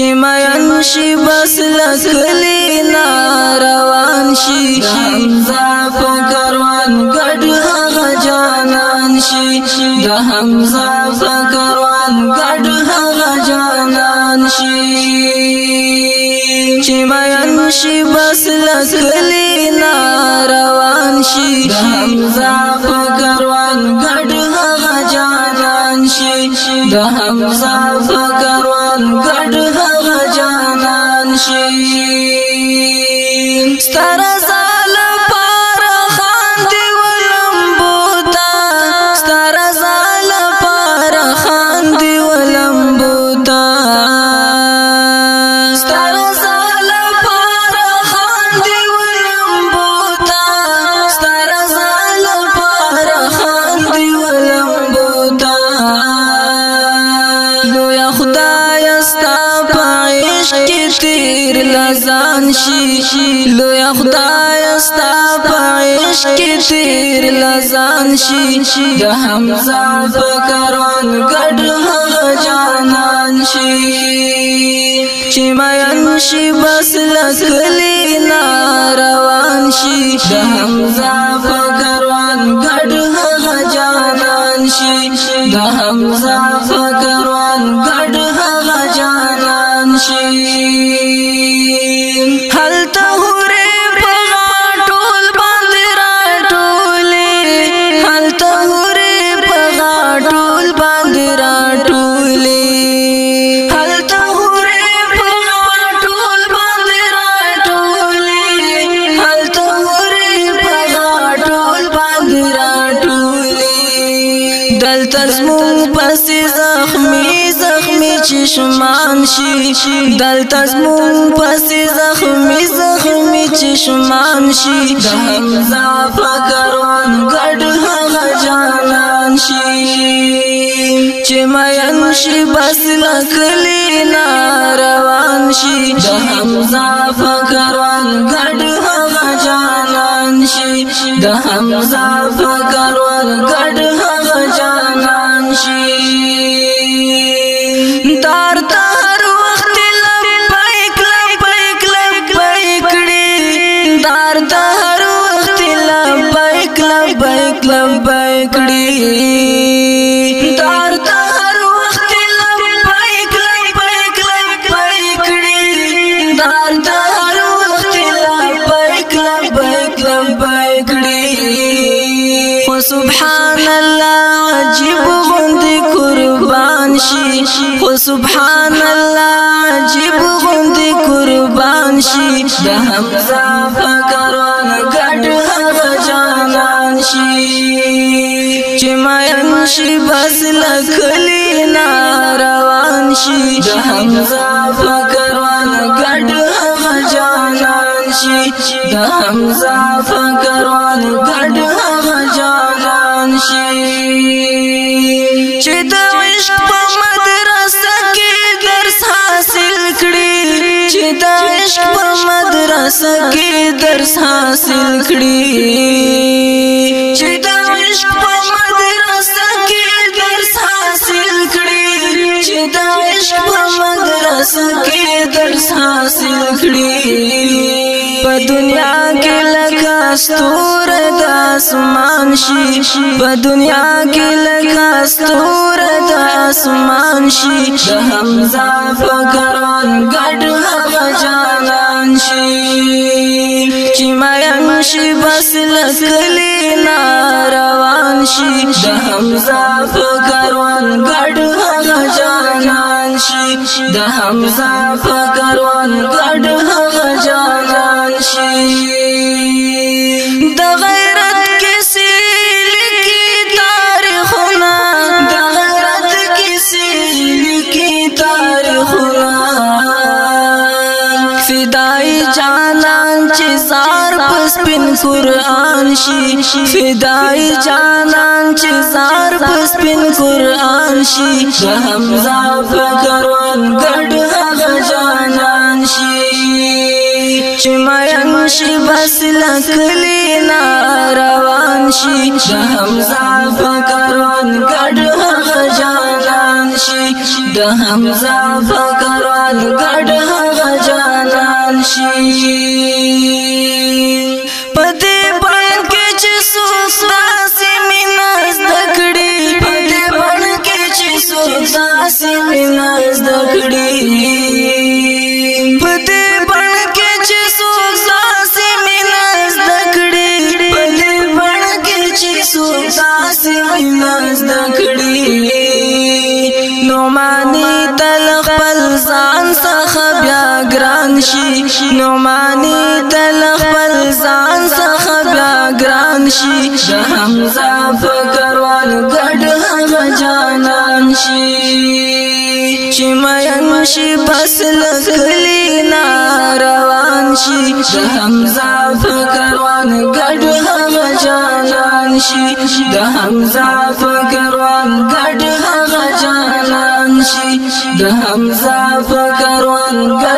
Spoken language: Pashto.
چې مېن شي بس لسکلی نا روان شي حمزه په کاروان ګډ هغه جانان شي د حمزه په کاروان ګډ هغه جانان شي چې مېن شي بس لسکلی نا روان شي حمزه په کاروان ګډ هغه جانان شي د حمزه په کاروان ګډ ستر زال پر خاندي ولمبوتا ستر زال پر خاندي ولمبوتا ستر زال پر خاندي ولمبوتا ستر زال پر خاندي ولمبوتا لو يا خدای استا پعيش کې پیر لزان شي لوی خدای ستا پعش کې تیر لزان شي د حمزه فکران ګډ هغه جانان شي چې مېن شي بس لګلی ناروان شي د حمزه دل تزمون پس زخمی زخمی چشمان شي دل تزمون پس زخمی زخمی چشمان شي د حمزه فکرون ګډ هغه جانان شي چې مېن شي بس لکلی ناروان شي د حمزه فکرون ګډ هغه جانان شي د حمزه لبیک کړي تار تار وخت لبیک لبیک لبیک کړي تار تار وخت لبیک لبیک لبیک کړي او سبحان الله عجیب غند قربان شي او سبحان الله عجیب غند قربان شي د حمزه فکرونه شي بس لکلی نا روان شي د حمزه فکروان ګډ هغه جانان شي د حمزه فکروان ګډ هغه جانان شي چې د عشق په مدرسه کې درس حاصل کړي چې د عشق په مدرسه کې درس حاصل کړي چې د کې لکه ستور د اسمان شي په دنیا کې لکه ستور د اسمان شي د حمزه فکران ګډ هغه جانان شي چې مې شي بس لکلی ناروان شي د حمزه فکران ګډ هغه جانان شي د حمزه فکران ګډ هغه جانان شي د غیرت کیسې لیکي تاریخونه د غیرت کیسې لیکي تاریخونه فدای جانان چې زار پس پن قران شي فدای جانان چې زار پس پن قران شي د حمزه فکر ګډ هغه جانان شي چې مېن شي بس لکلی نا روان شي د حمزه فکرون ګډ هغه جانان شي د حمزه فکرون ګډ هغه جانان شي پدې باندې چې سوس داسې مینا زده وینا زده کړي نو مانی تل خپل ځان څخه بیا ګران شي نو مانی تل خپل ځان څخه بیا ګران شي د حمزه فکر وال ګډ هغه جانان شي چې مې شي بس لکلی ناروان شي د حمزه فکر وال ګډ شي د حمزه فکروان ګډ هغه جانان شي د حمزه فکروان ګډ